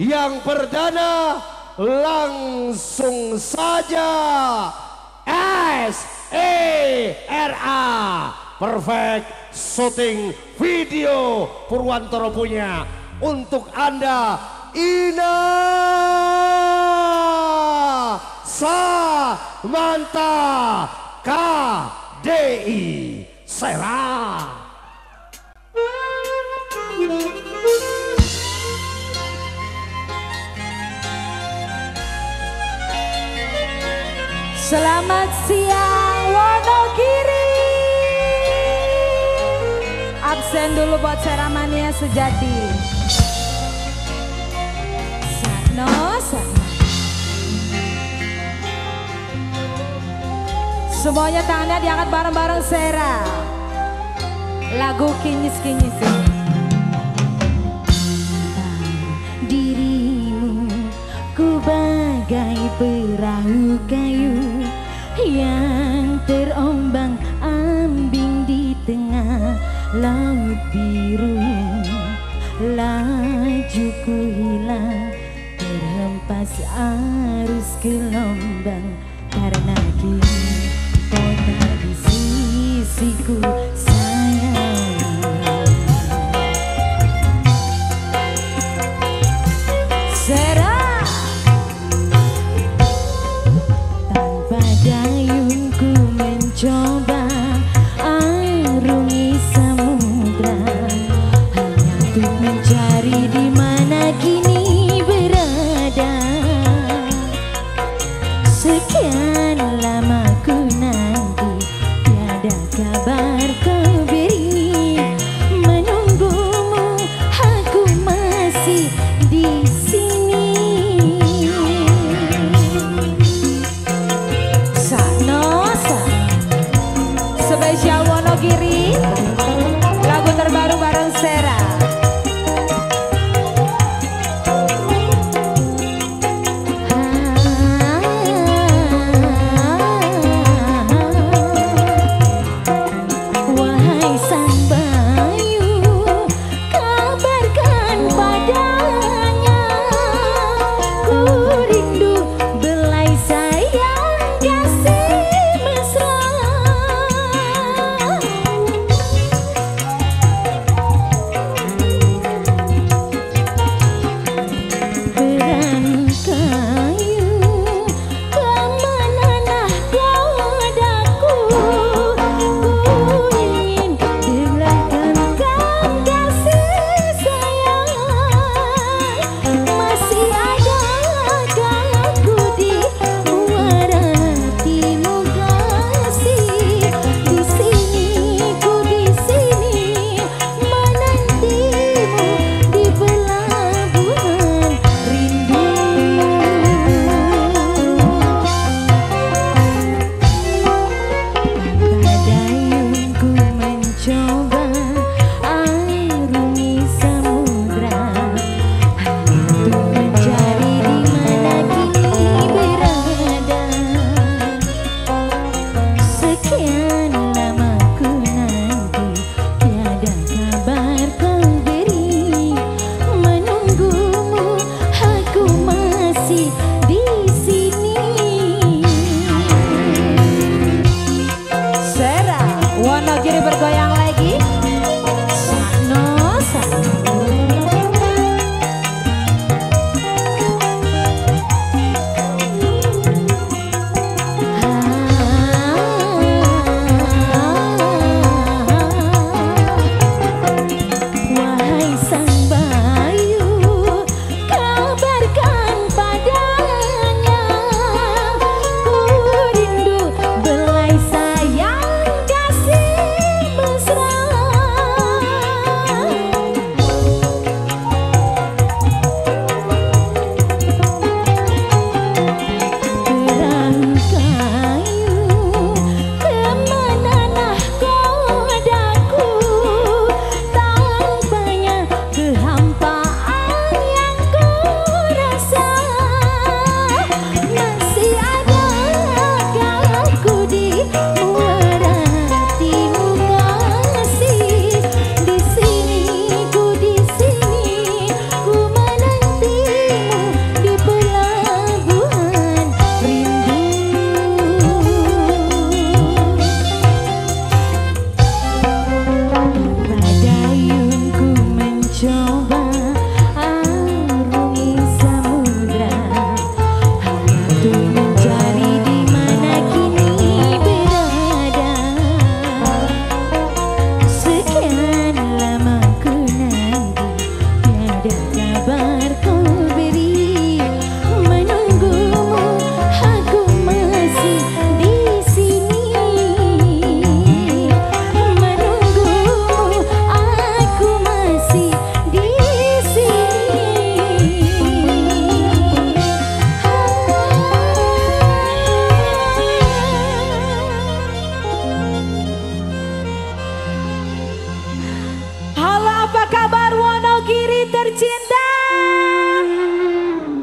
Yang perdana langsung saja S E R A Perfect Shooting Video Purwantoro punya untuk Anda Ina Samanta KDI Serang. Selamat siang Wonogiri Absen dulu buat seramania sejati. Sakno Sakno Semuanya tangannya diangkat bareng-bareng Sera. Lagu kinyis-kinyis Dirimu yang terombang ambing di tengah laut biru. Laju ku hilang terhempas arus gelombang. Karena kini kau tak di sisiku